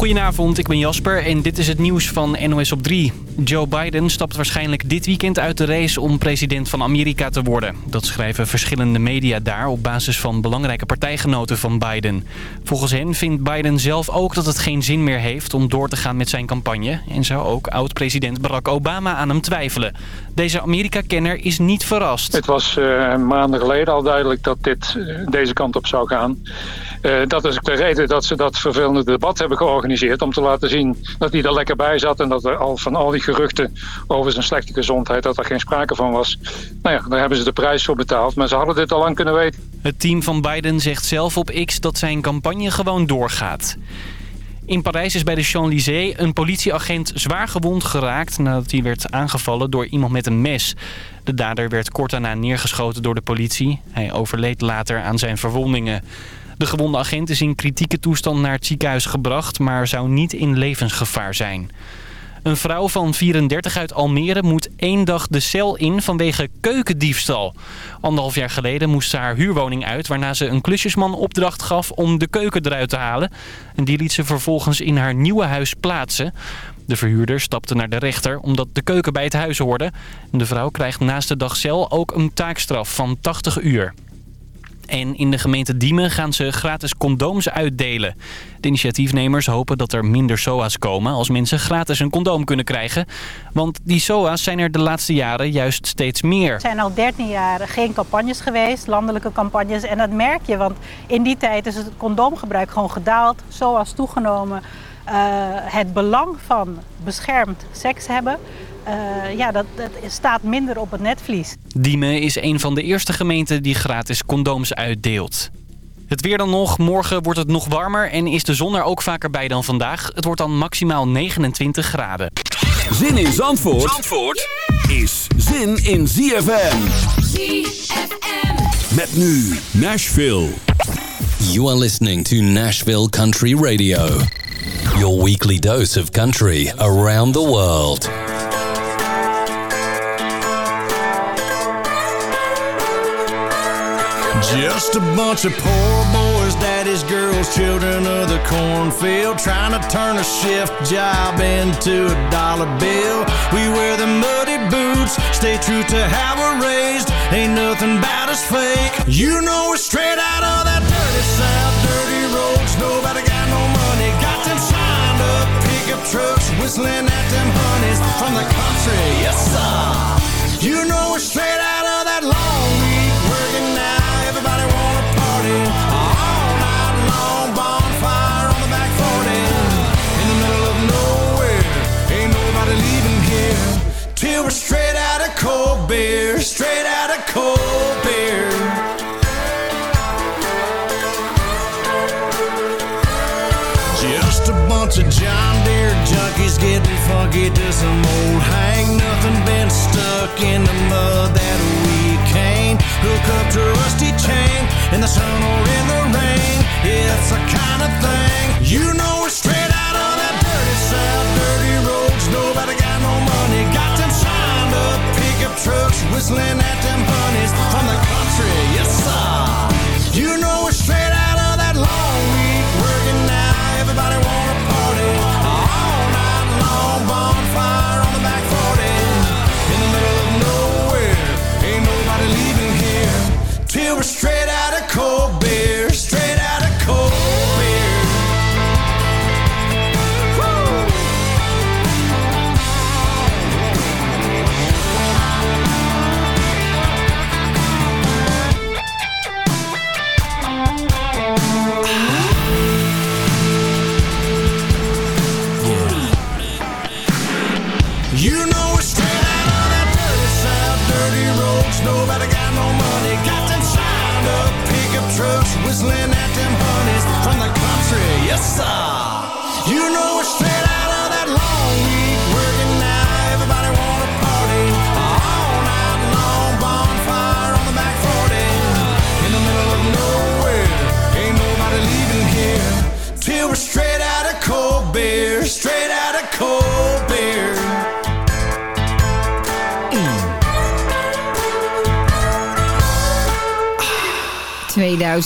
Goedenavond, ik ben Jasper en dit is het nieuws van NOS op 3. Joe Biden stapt waarschijnlijk dit weekend uit de race om president van Amerika te worden. Dat schrijven verschillende media daar op basis van belangrijke partijgenoten van Biden. Volgens hen vindt Biden zelf ook dat het geen zin meer heeft om door te gaan met zijn campagne. En zou ook oud-president Barack Obama aan hem twijfelen. Deze Amerika-kenner is niet verrast. Het was uh, maanden geleden al duidelijk dat dit uh, deze kant op zou gaan. Uh, dat is de reden dat ze dat vervelende debat hebben georganiseerd. Om te laten zien dat hij er lekker bij zat. En dat er al van al die geruchten over zijn slechte gezondheid... dat er geen sprake van was. Nou ja, daar hebben ze de prijs voor betaald. Maar ze hadden dit al lang kunnen weten. Het team van Biden zegt zelf op X dat zijn campagne gewoon doorgaat. In Parijs is bij de Champs-Élysées een politieagent zwaar gewond geraakt... nadat hij werd aangevallen door iemand met een mes. De dader werd kort daarna neergeschoten door de politie. Hij overleed later aan zijn verwondingen. De gewonde agent is in kritieke toestand naar het ziekenhuis gebracht... maar zou niet in levensgevaar zijn. Een vrouw van 34 uit Almere moet één dag de cel in vanwege keukendiefstal. Anderhalf jaar geleden moest ze haar huurwoning uit... waarna ze een klusjesman opdracht gaf om de keuken eruit te halen. En die liet ze vervolgens in haar nieuwe huis plaatsen. De verhuurder stapte naar de rechter omdat de keuken bij het huis hoorde. De vrouw krijgt naast de dag cel ook een taakstraf van 80 uur. En in de gemeente Diemen gaan ze gratis condooms uitdelen. De initiatiefnemers hopen dat er minder SOA's komen als mensen gratis een condoom kunnen krijgen. Want die SOA's zijn er de laatste jaren juist steeds meer. Er zijn al 13 jaar geen campagnes geweest, landelijke campagnes. En dat merk je, want in die tijd is het condoomgebruik gewoon gedaald. SOA's toegenomen. Uh, het belang van beschermd seks hebben... Uh, ja, dat, dat, staat minder op het netvlies. Diemen is een van de eerste gemeenten die gratis condooms uitdeelt. Het weer dan nog. Morgen wordt het nog warmer en is de zon er ook vaker bij dan vandaag. Het wordt dan maximaal 29 graden. Zin in Zandvoort, Zandvoort is zin in ZFM. ZFM. Met nu Nashville. You are listening to Nashville Country Radio. Your weekly dose of country around the world. Just a bunch of poor boys, daddy's girls, children of the cornfield, trying to turn a shift job into a dollar bill. We wear the muddy boots, stay true to how we're raised. Ain't nothing about us fake. You know we're straight out of that dirty south, dirty roads. Nobody got no money, got them signed up pickup trucks, whistling at them honeys from the country. Yes sir. You know we're straight out of that long till we're straight out of cold beer. Straight out of cold beer. Just a bunch of John Deere junkies getting funky to some old hang. Nothing been stuck in the mud that we can't hook up to rusty chain in the sun or in the rain. It's the kind of thing you know trucks, whistling at them bunnies from the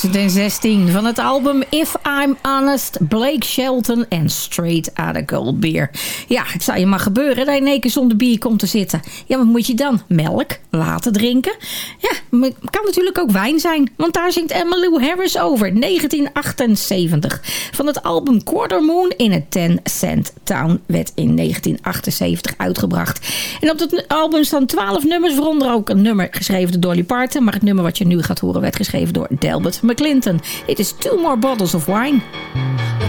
2016 van het album If I'm Honest, Blake Shelton en Straight Outta Gold Beer. Ja, het zou je maar gebeuren dat je in één keer zonder bier komt te zitten. Ja, wat moet je dan? Melk? Laten drinken? Ja, kan natuurlijk ook wijn zijn, want daar zingt Emmylou Harris over, 1978. Van het album Quarter Moon in a 10 Cent Town werd in 1978 uitgebracht. En op het album staan 12 nummers, waaronder ook een nummer geschreven door Dolly Parton, maar het nummer wat je nu gaat horen werd geschreven door Delbert McClinton. It is Two More Bottles of Wine. Leuk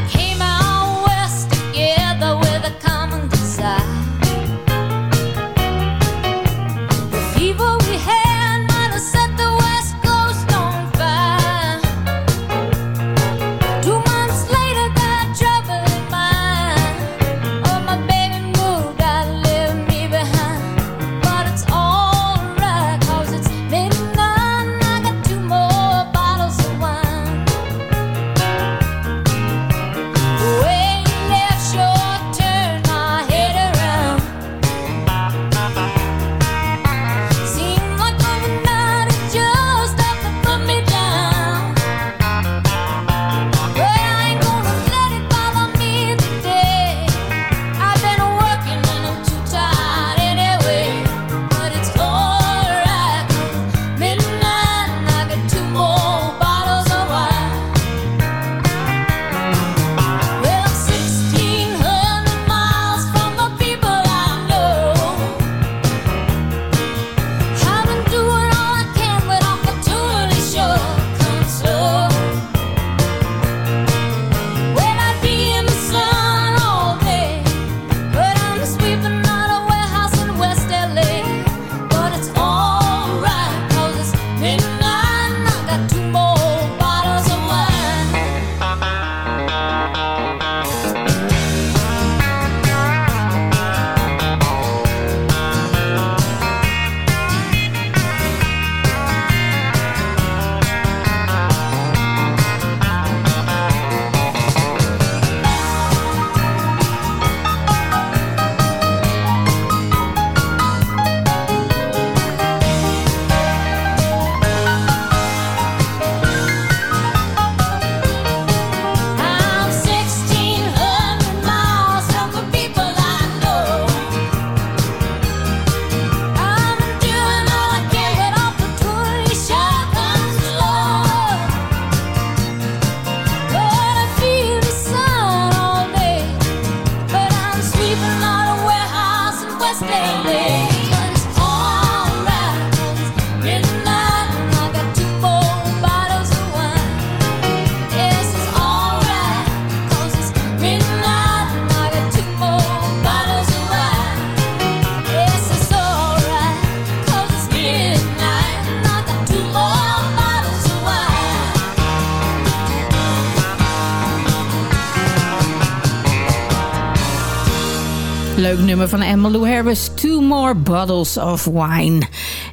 nummer van Emmylou Harris. Two more bottles of wine.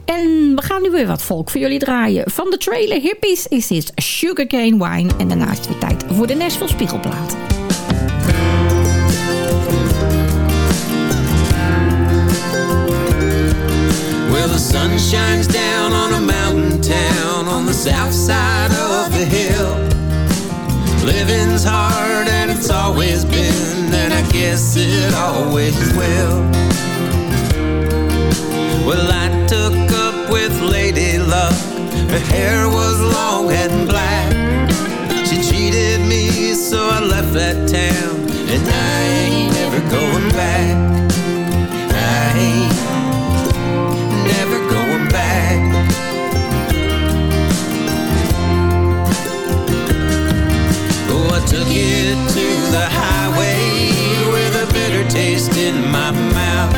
En we gaan nu weer wat volk voor jullie draaien. Van de trailer Hippies is dit Sugarcane Wine. En daarna is het weer tijd voor de Nashville Spiegelplaat. The down on a mountain town on the south side of the hill. Living's hard it's always been, and I guess it always will. Well, I took up with Lady Luck. Her hair was long and black. She cheated me, so I left that town, and I ain't ever going back. I ain't never going back. Oh, took it taste in my mouth.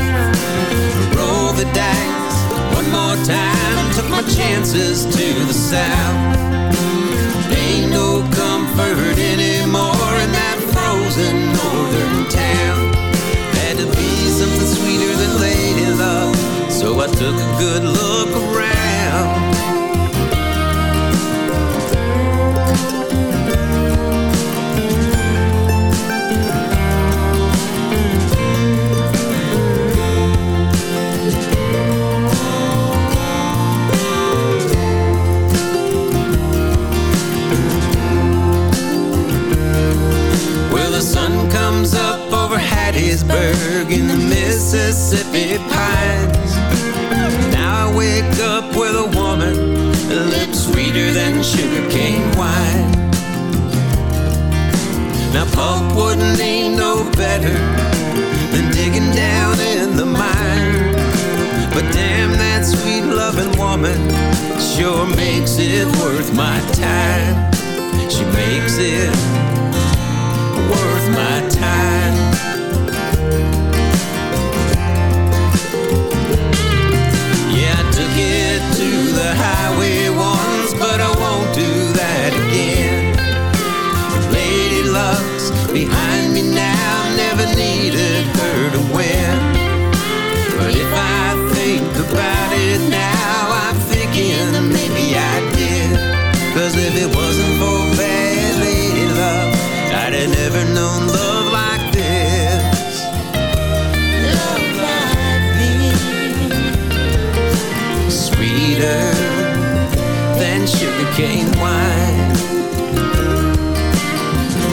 Roll the dice one more time, took my chances to the south. Ain't no comfort anymore in that frozen northern town. Had to be something sweeter than lady love, so I took a good look around. Hattiesburg in the Mississippi pines. Now I wake up with a woman, a lip sweeter than sugarcane wine. Now pulpwood ain't no better than digging down in the mine. But damn, that sweet loving woman sure makes it worth my time. She makes it worth my time. Yeah, I took it to the highway once, but I won't do that again. Lady Luck's behind me now, never needed her to win. But if I sugarcane wine.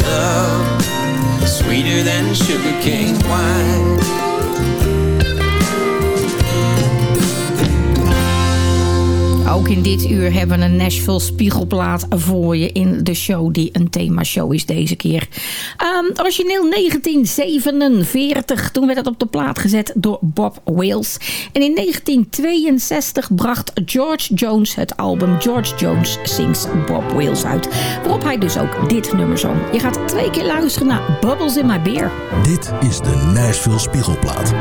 Love, sweeter than sugarcane wine. Ook in dit uur hebben we een Nashville spiegelplaat voor je in de show die een themashow is deze keer. Um, origineel 1947, toen werd het op de plaat gezet door Bob Wales. En in 1962 bracht George Jones het album George Jones Sings Bob Wales uit. Waarop hij dus ook dit nummer zong. Je gaat twee keer luisteren naar Bubbles in My Beer. Dit is de Nashville Spiegelplaat.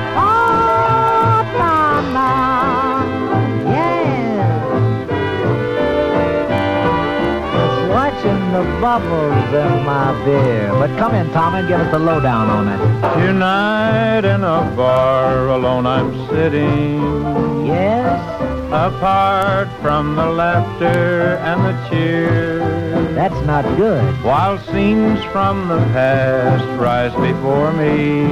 The bubbles in my beer. But come in, Tom, and give us the lowdown on it. Tonight in a bar alone I'm sitting. Yes? Apart from the laughter and the cheer. That's not good. While scenes from the past rise before me.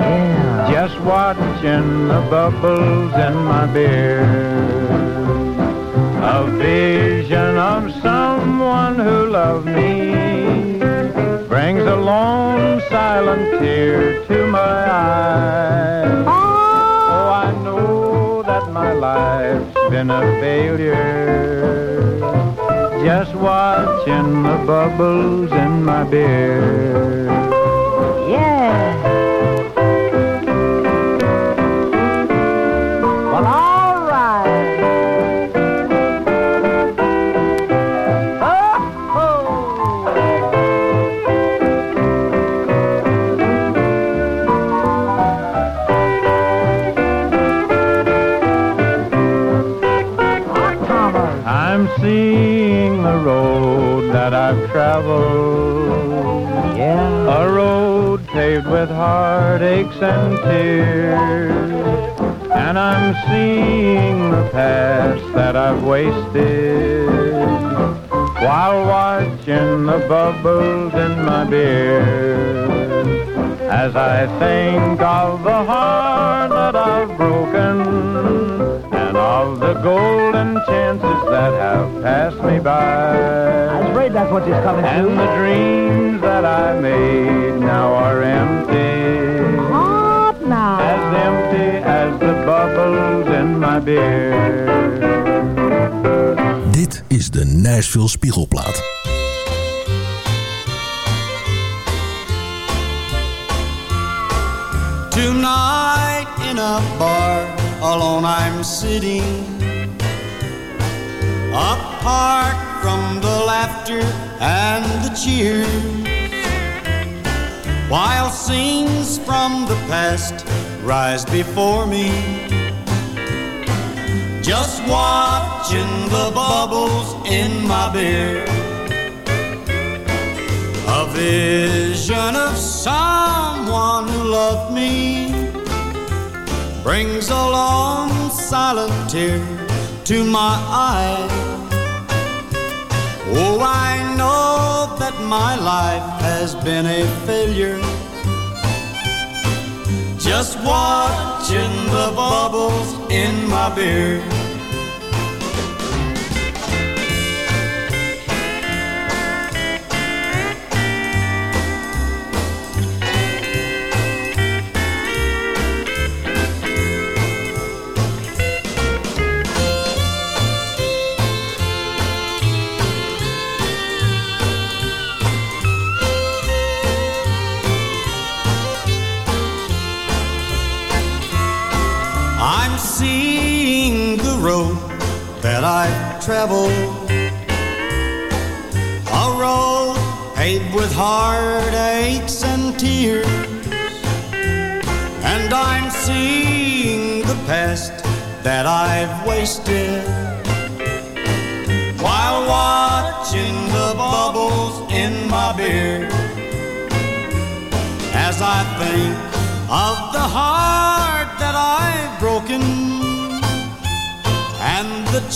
Yeah. Just watching the bubbles in my beer. A vision of someone who loved me brings a lone silent tear to my eye. Oh, I know that my life's been a failure. Just watching the bubbles in my beer. Yeah. I'm seeing the road that I've traveled. Yeah. A road paved with heartaches and tears. And I'm seeing the past that I've wasted while watching the bubbles in my beer. As I think of the heart that I've broken and of the golden chances that have passed me by. I by. was afraid that's what you're coming And to. the dreams that I made now are empty. Hot now. As empty as the bubbles in my beer. Dit is de Nashville Spiegelplaat. Tonight in a bar, alone I'm sitting. Apart from the laughter and the cheers. While scenes from the past rise before me. Just watching the bubbles in my beer. A vision of someone who loved me brings a long silent tear to my eye. Oh, I know that my life has been a failure. Just watching the bubbles in my beer.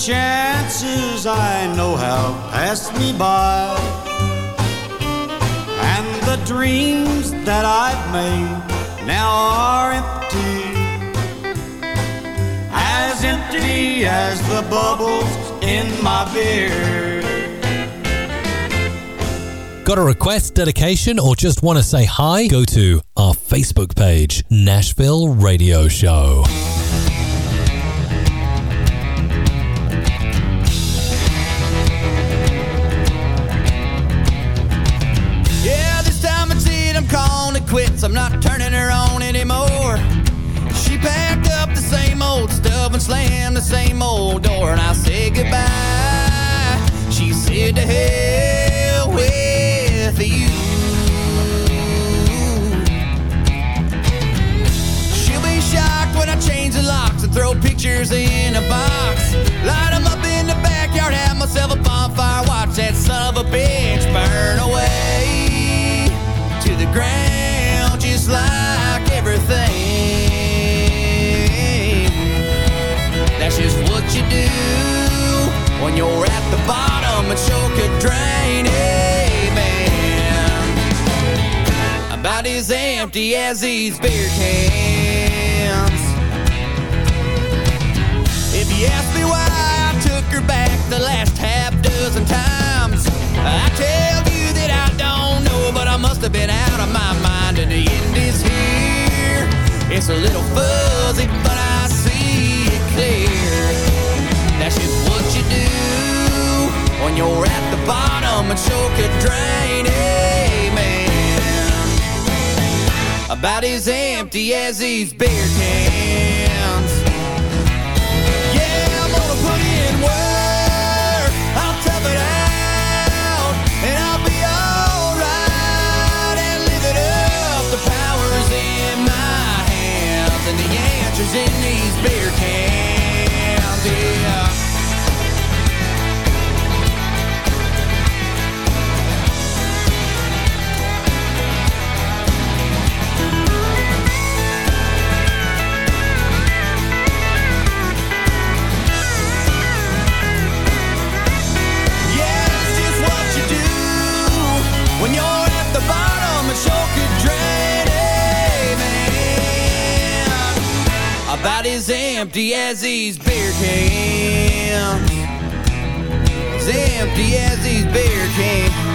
Chances I know have passed me by and the dreams that I've made now are empty as empty as the bubbles in my beer Got a request, dedication, or just want to say hi? Go to our Facebook page, Nashville Radio Show. Pictures in a box. Light 'em up in the backyard, have myself a bonfire, watch that son of a bitch burn away to the ground just like everything. That's just what you do when you're at the bottom and choke could drain. Amen. About as empty as these beer cans. If you ask me why I took her back the last half dozen times, I tell you that I don't know, but I must have been out of my mind, and the end is here. It's a little fuzzy, but I see it clear. That's just what you do when you're at the bottom and sure could drain. Amen. About as empty as these beer cans. In About as empty as these beer cans. As empty as these beer cans.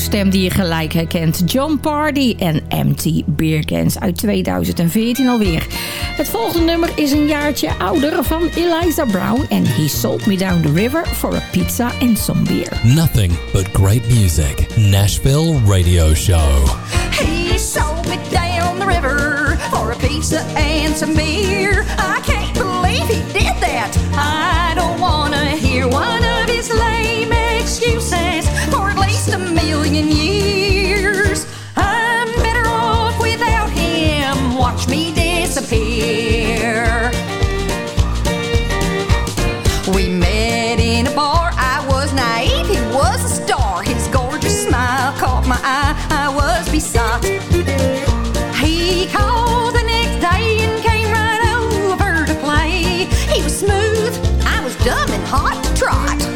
Zo'n stem die je gelijk herkent. John Party en Empty Beer Cans uit 2014 alweer. Het volgende nummer is een jaartje ouder van Eliza Brown. En He Sold Me Down the River for a Pizza and Some Beer. Nothing but great music. Nashville Radio Show. He sold me down the river for a pizza and some beer. I can't believe he did that. I don't wanna hear one of his lame excuses last a million years. I'm better off without him. Watch me disappear. We met in a bar. I was naive. He was a star. His gorgeous smile caught my eye. I was besought. He called the next day and came right over to play. He was smooth. I was dumb and hot to trot.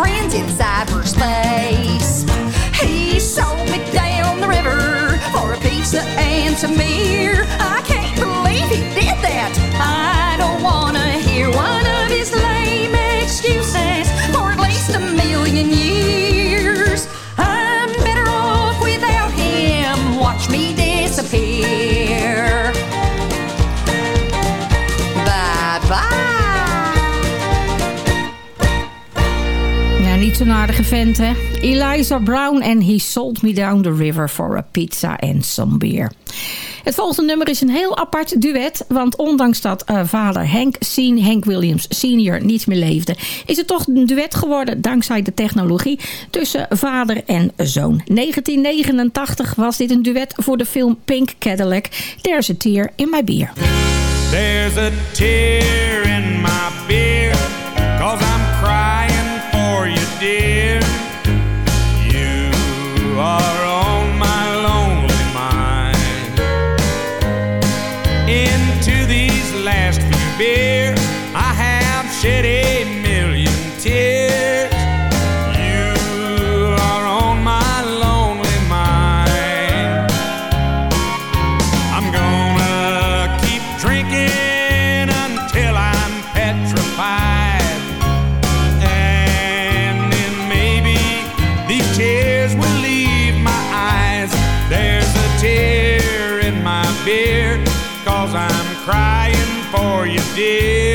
friends in cyberspace. He sold me down the river for a pizza and some beer. een aardige vent, hè? Eliza Brown en He Sold Me Down the River for a Pizza and Some Beer. Het volgende nummer is een heel apart duet. Want ondanks dat eh, vader Henk, Sien, Henk Williams senior niet meer leefde... is het toch een duet geworden dankzij de technologie tussen vader en zoon. 1989 was dit een duet voor de film Pink Cadillac. There's a tear in my beer. There's a tear in my beer I'm beer, cause I'm crying for you, dear.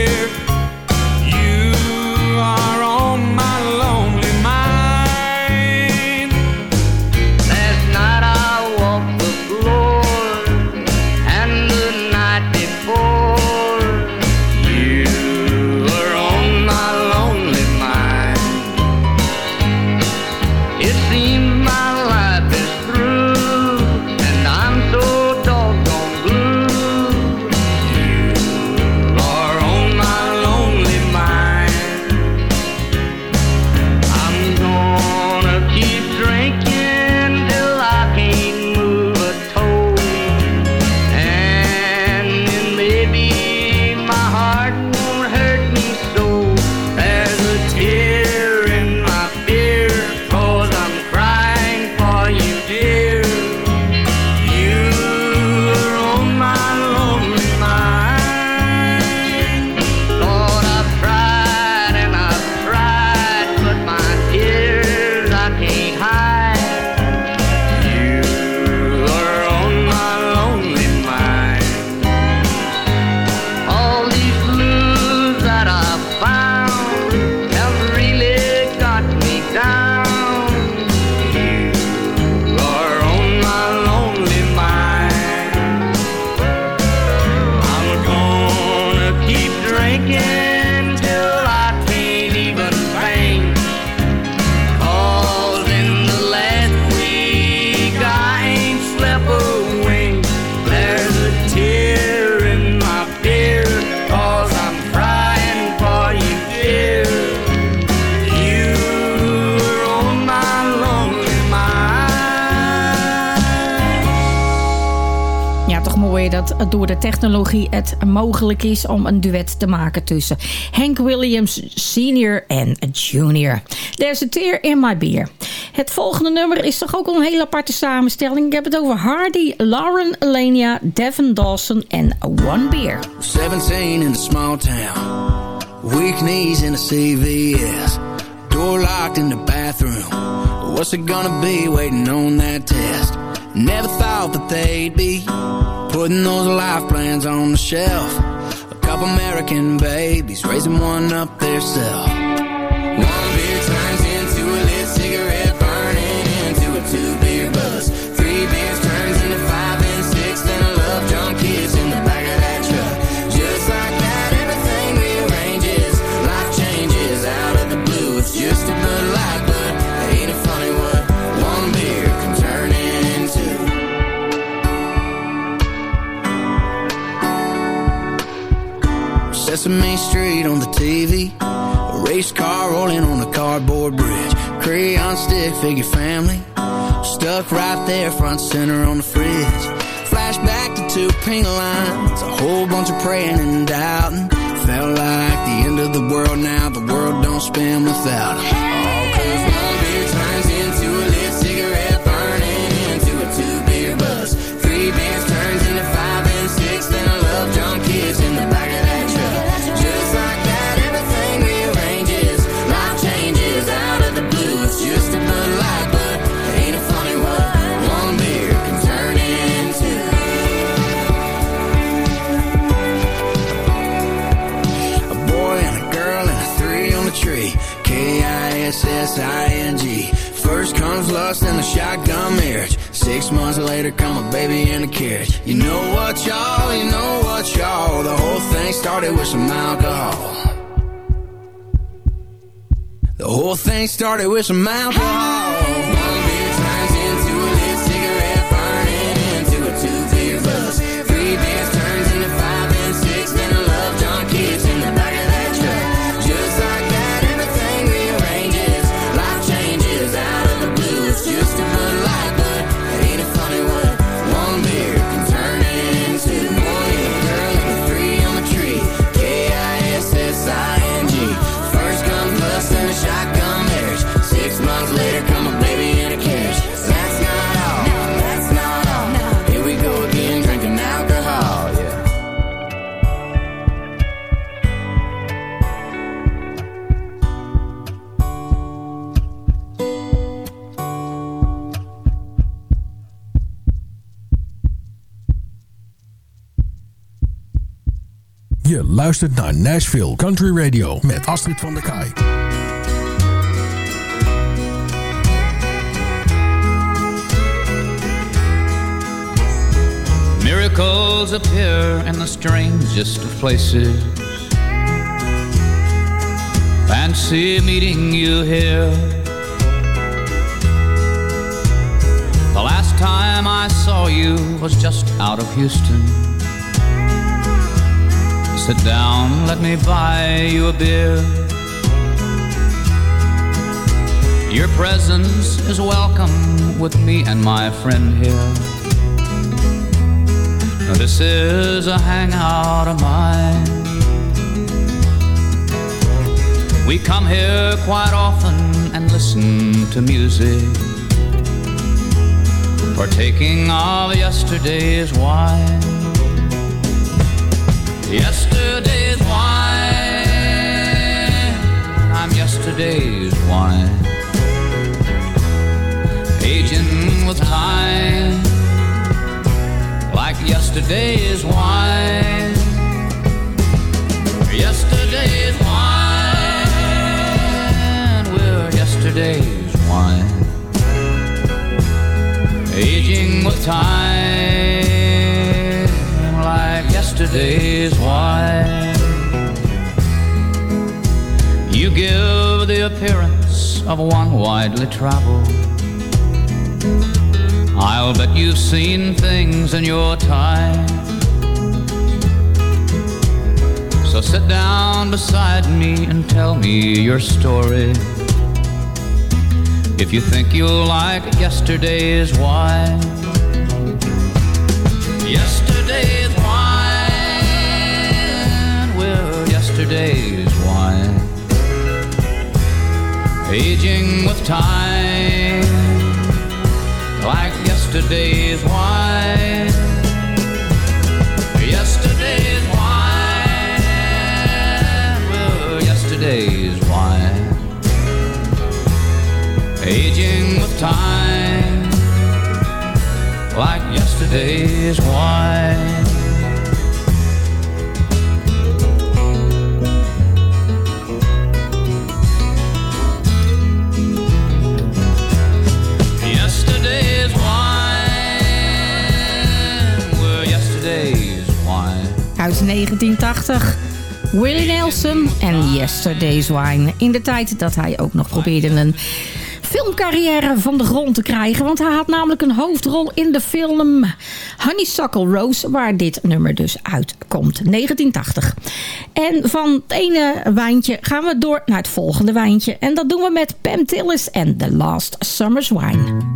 Dat door de technologie het mogelijk is om een duet te maken tussen Hank Williams Senior en Junior. There's a tear in my beer. Het volgende nummer is toch ook een hele aparte samenstelling. Ik heb het over Hardy, Lauren Elenia, Devin Dawson en One Beer. 17 in a small town. Weak knees in a CVS. Door locked in the bathroom. What's it gonna be waiting on that test? Never thought that they'd be putting those life plans on the shelf. A couple American babies raising one up theirself. Sesame Street on the TV. A race car rolling on a cardboard bridge. Crayon stick figure family. Stuck right there front center on the fridge. Flashback to two pink lines. A whole bunch of praying and doubting. Felt like the end of the world now. The world don't spin without 'em. Six months later, come a baby in a carriage. You know what, y'all? You know what, y'all? The whole thing started with some alcohol. The whole thing started with some alcohol. Luistert naar Nashville Country Radio met Astrid van der Kaai. Miracles appear in the strangest of places. Fancy meeting you here. The last time I saw you was just out of Houston. Sit down, let me buy you a beer. Your presence is welcome with me and my friend here. This is a hangout of mine. We come here quite often and listen to music, partaking of yesterday's wine. Yesterday's wine, I'm yesterday's wine, aging with time like yesterday's wine. Yesterday's wine, we're yesterday's wine. Aging with time yesterday's wine. You give the appearance of one widely traveled. I'll bet you've seen things in your time. So sit down beside me and tell me your story. If you think you'll like yesterday's wine. Yesterday. Oh, yesterday's wine, aging with time, like yesterday's wine. Yesterday's wine, well, yesterday's wine, aging with time, like yesterday's wine. 1980. Willie Nelson en Yesterday's Wine. In de tijd dat hij ook nog probeerde een filmcarrière van de grond te krijgen. Want hij had namelijk een hoofdrol in de film Honeysuckle Rose. Waar dit nummer dus uitkomt. 1980. En van het ene wijntje gaan we door naar het volgende wijntje. En dat doen we met Pam Tillis en The Last Summer's Wine.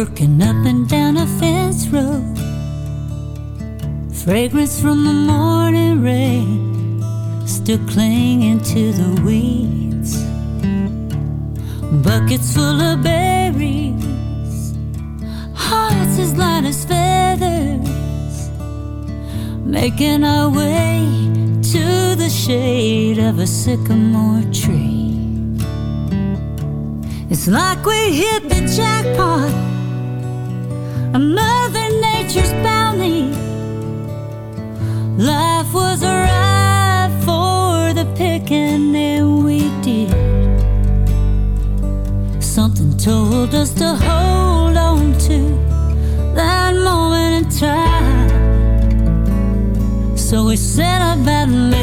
Working up and down a fence row. Fragrance from the morning rain still clinging to the weeds. Buckets full of berries, hearts as light as feathers, making our way to the shade of a sycamore tree. It's like we hit the jackpot, a Mother Nature's bounty. Life was ripe for the picking, and we did. Something told us to hold on to that moment in time. So we set about making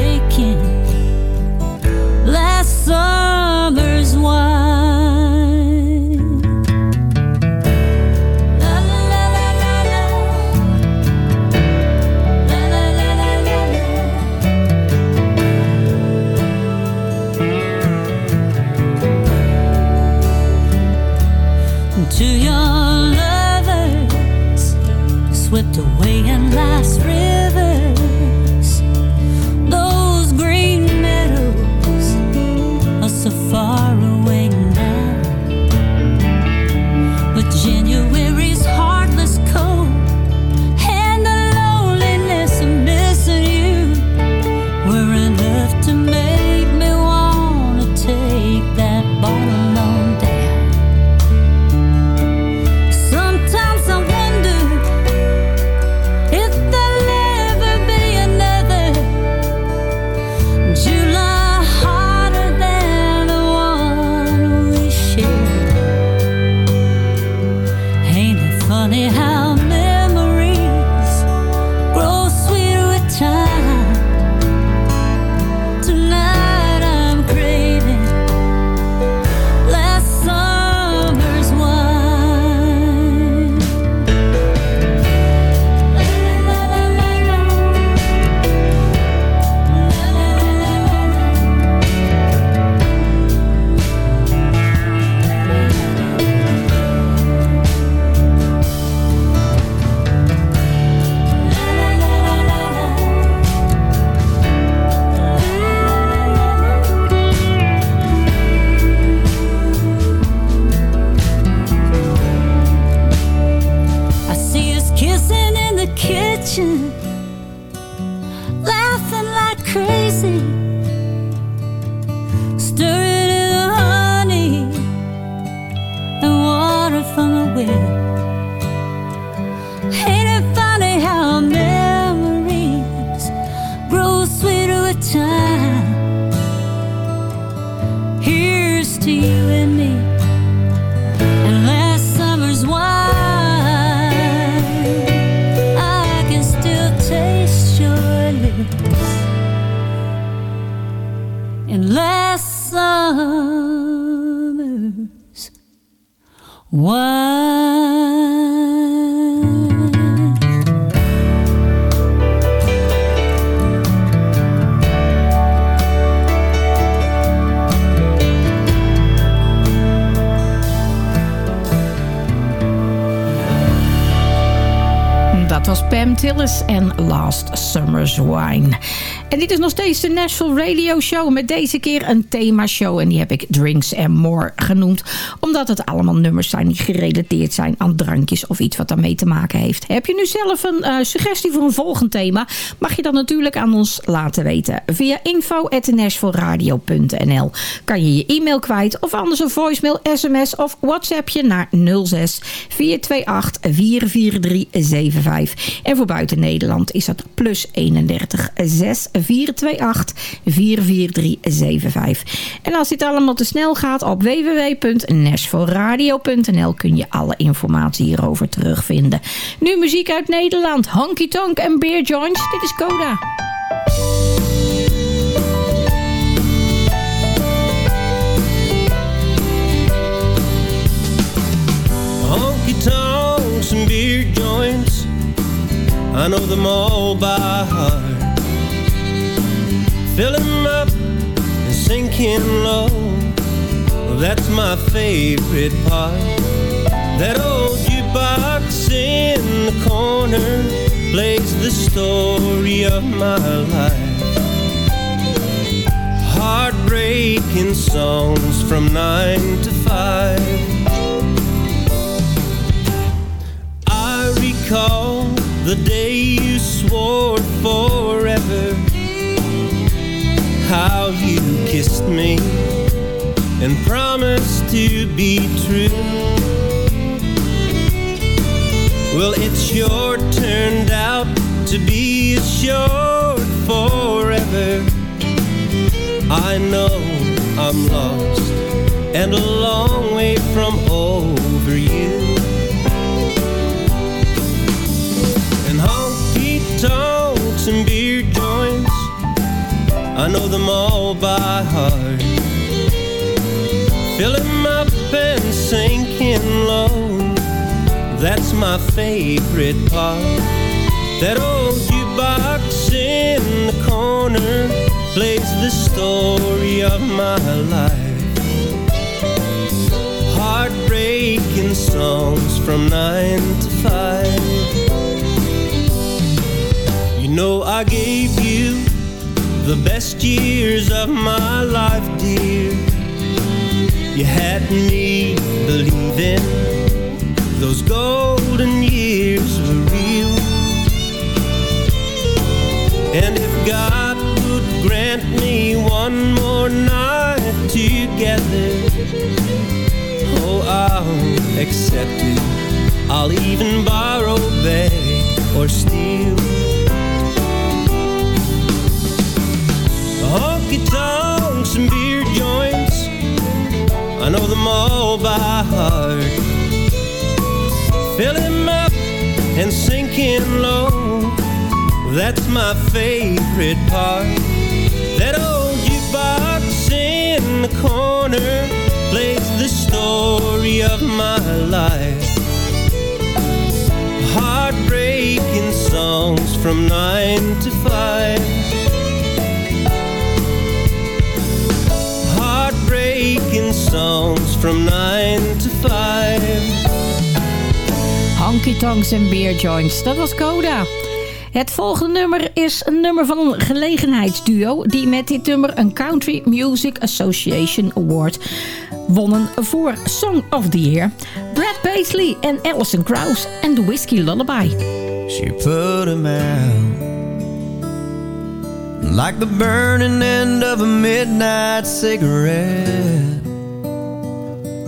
En Last Summer's Wine. En dit is nog steeds de Nashville Radio Show. Met deze keer een themashow. En die heb ik Drinks and More genoemd. Omdat het allemaal nummers zijn die gerelateerd zijn aan drankjes. Of iets wat daarmee te maken heeft. Heb je nu zelf een uh, suggestie voor een volgend thema? Mag je dat natuurlijk aan ons laten weten. Via info.nashvilleradio.nl Kan je je e-mail kwijt. Of anders een voicemail, sms of whatsappje naar 06 428 44375. En voor buiten Nederland is dat plus 31 6 428 44375. En als dit allemaal te snel gaat, op www.nashvilleradio.nl kun je alle informatie hierover terugvinden. Nu muziek uit Nederland. Honky Tonk en Beer Joints. Dit is Coda. Honky tonks and beer joints I know them all by heart Fill 'em up and sinking low That's my favorite part. That old jukebox in the corner Plays the story of my life. Heartbreaking songs from nine to five. I recall the day you swore forever. How you kissed me And promise to be true. Well, it sure turned out to be a short forever. I know I'm lost And a long way from over you. And honky tonks and beer joints I know them all by heart Fill 'em up and sinking low. That's my favorite part. That old jukebox in the corner Plays the story of my life. Heartbreaking songs from nine to five. You know I gave you the best years of my life, dear. You had me believing those golden years were real. And if God would grant me one more night together, oh, I'll accept it. I'll even borrow, beg, or steal. I know them all by heart. Fill 'em up and sinking low. That's my favorite part. That old jukebox in the corner Plays the story of my life. Heartbreaking songs from nine to five Songs from 9 to 5 Honky Tonks en Beer Joints, dat was Coda. Het volgende nummer is een nummer van een gelegenheidsduo... die met dit nummer een Country Music Association Award wonnen voor Song of the Year. Brad Paisley en Alison Krauss en The Whiskey Lullaby. She put him out Like the burning end of a midnight cigarette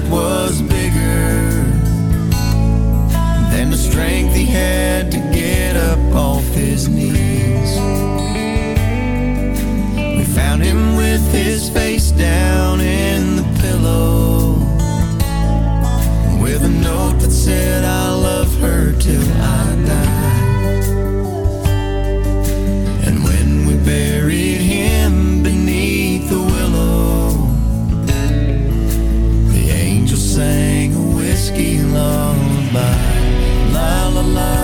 that was bigger than the strength he had to get up off his knees. We found him with his face down in the pillow with a note that said, I love her till I die. And when we buried him, la la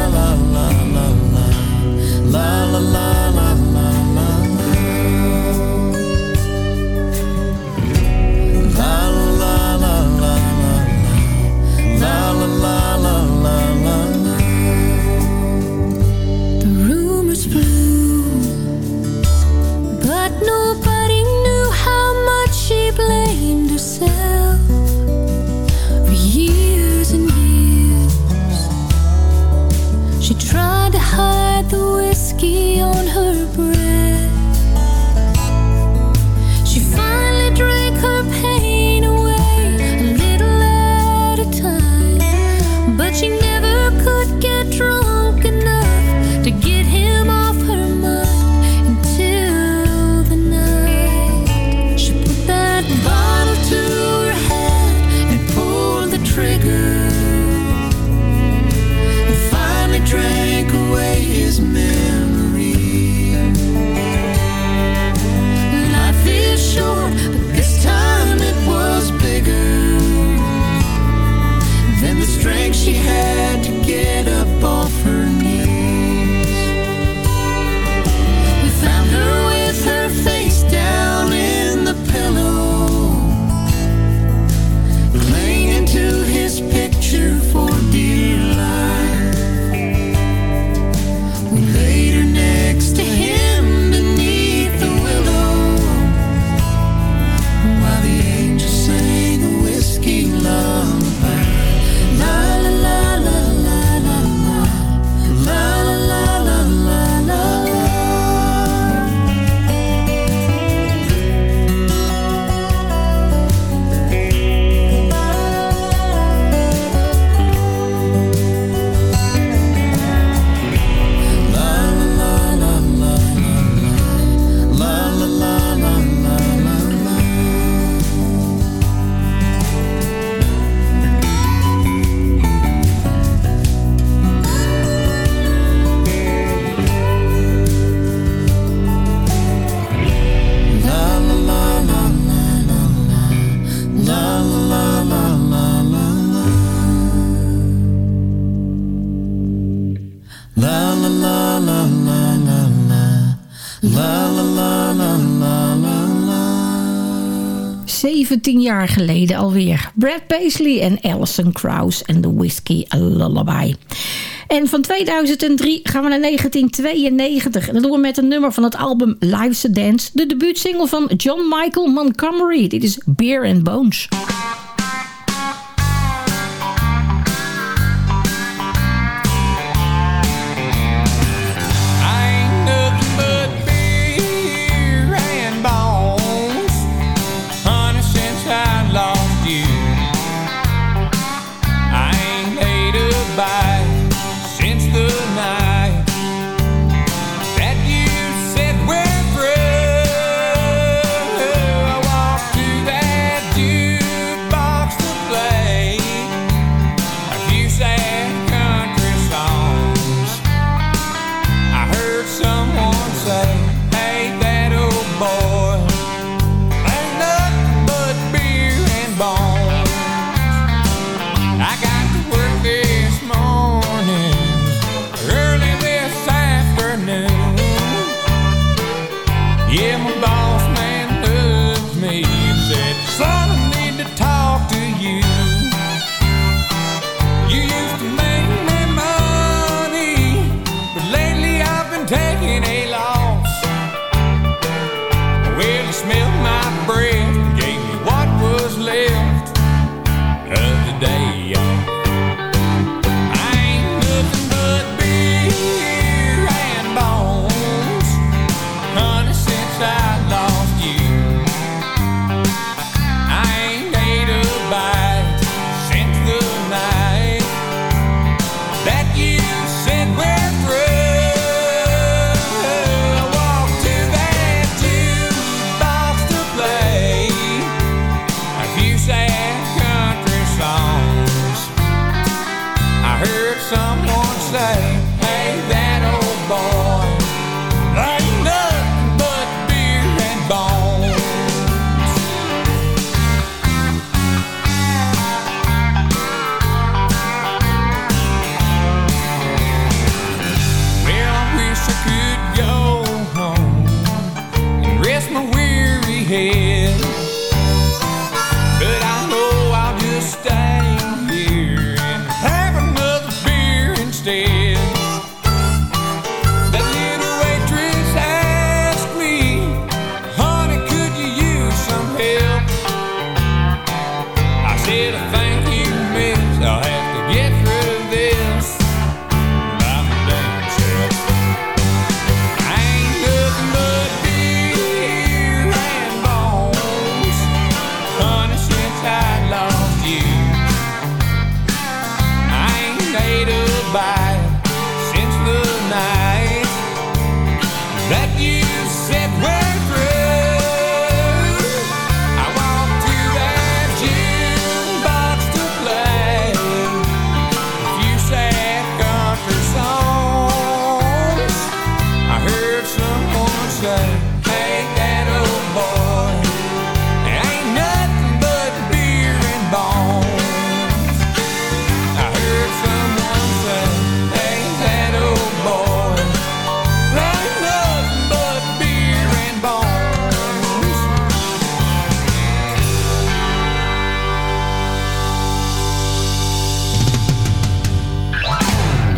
17 jaar geleden alweer. Brad Paisley en Alison Krauss en The Whiskey Lullaby. En van 2003 gaan we naar 1992. En dat doen we met een nummer van het album Live a Dance. De debuutsingle van John Michael Montgomery. Dit is Beer and Bones.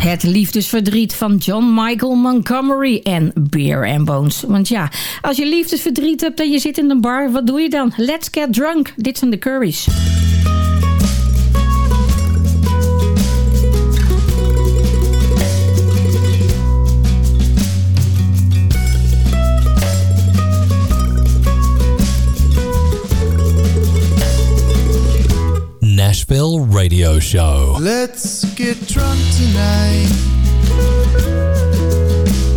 Het liefdesverdriet van John Michael Montgomery en Beer and Bones. Want ja, als je liefdesverdriet hebt en je zit in een bar, wat doe je dan? Let's get drunk. Dit zijn de Currys. Nashville Radio Show. Let's get drunk tonight.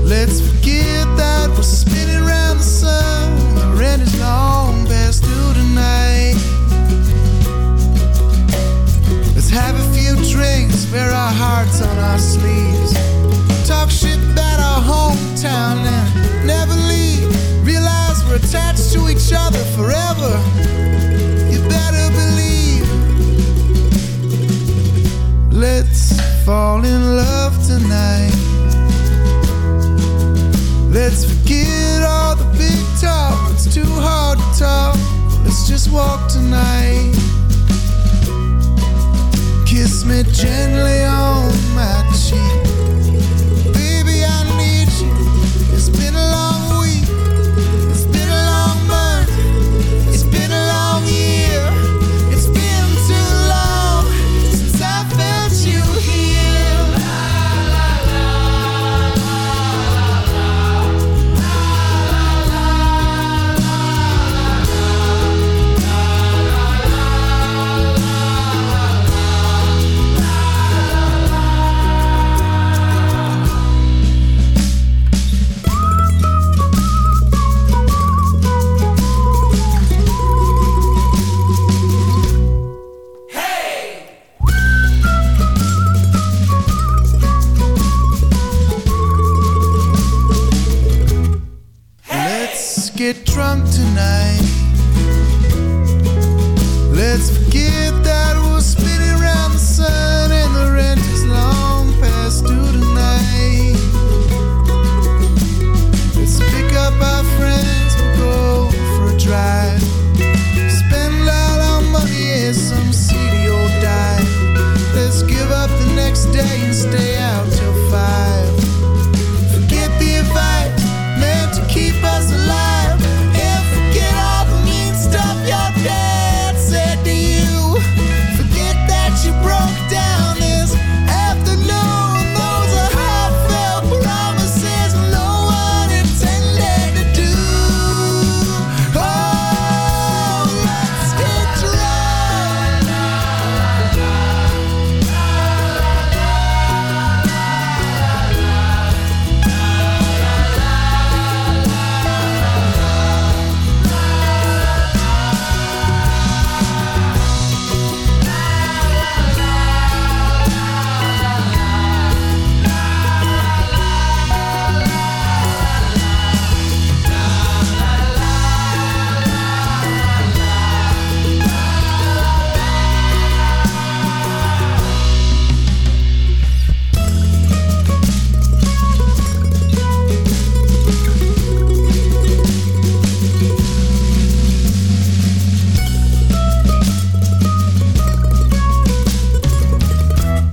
Let's forget that we're spinning around the sun. The rent is long past due tonight. Let's have a few drinks, wear our hearts on our sleeves. Talk shit about our hometown and never leave. Realize we're attached to each other forever. Let's fall in love tonight. Let's forget all the big talk. It's too hard to talk. Let's just walk tonight. Kiss me gently on my cheek.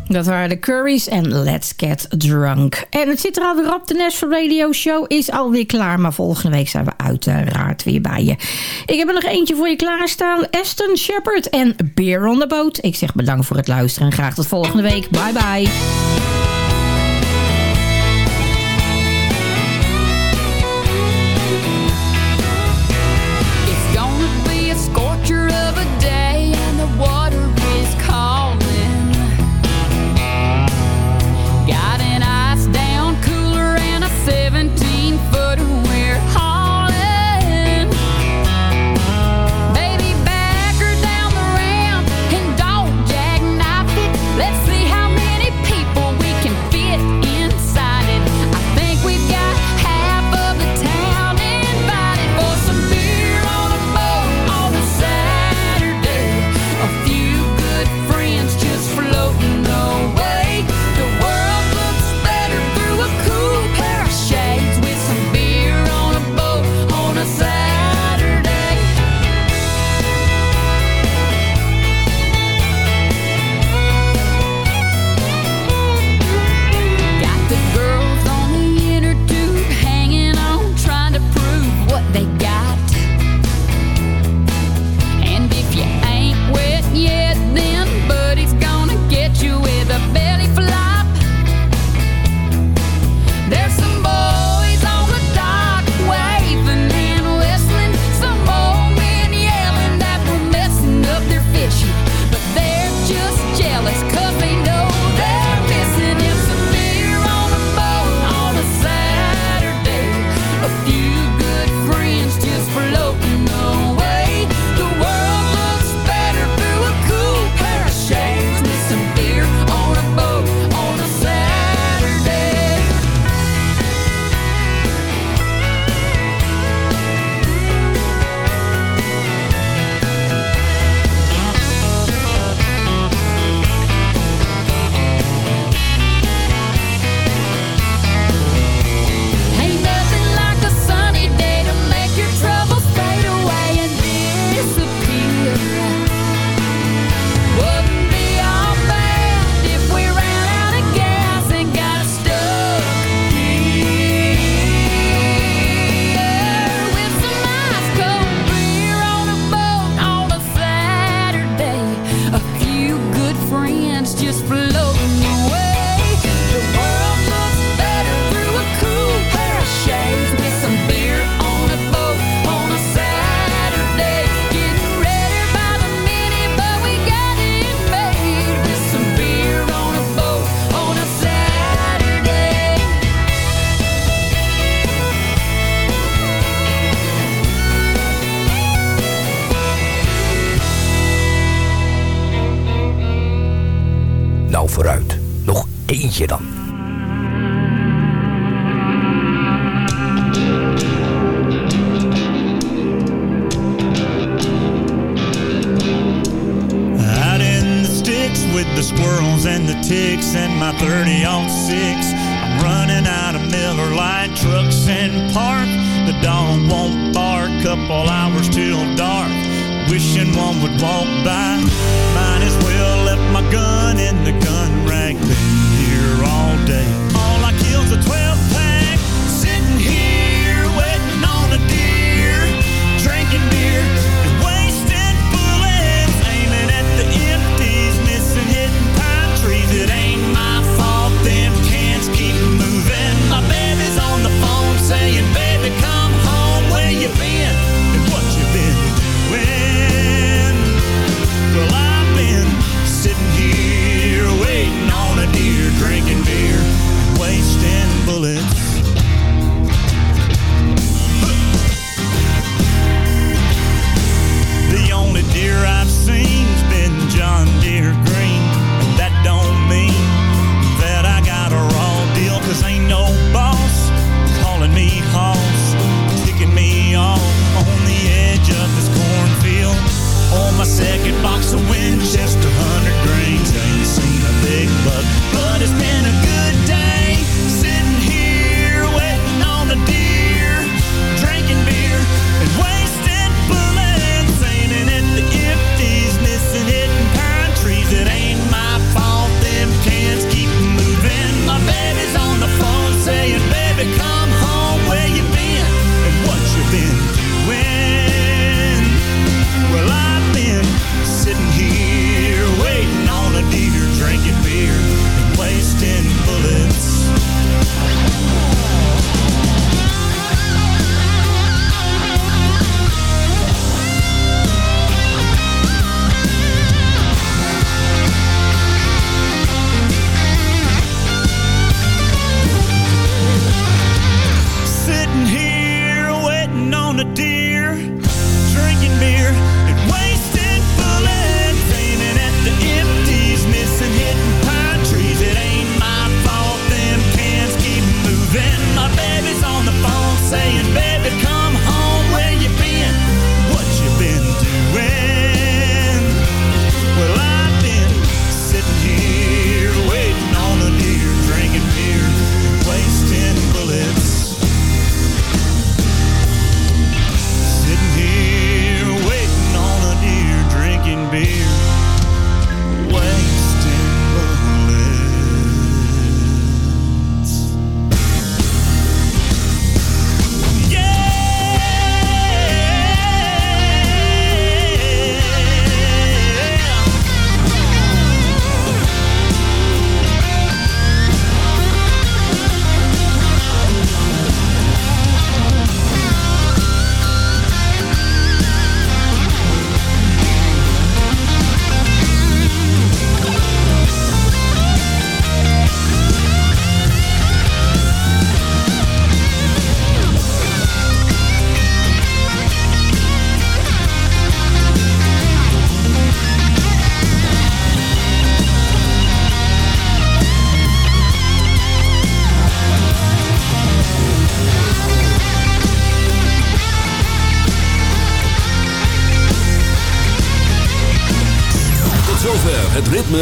Dat waren de Currys en Let's Get Drunk. En het zit er alweer op. De Nashville Radio Show is alweer klaar. Maar volgende week zijn we uiteraard weer bij je. Ik heb er nog eentje voor je klaarstaan. Aston Shepard en Beer on the Boat. Ik zeg bedankt voor het luisteren en graag tot volgende week. Bye bye.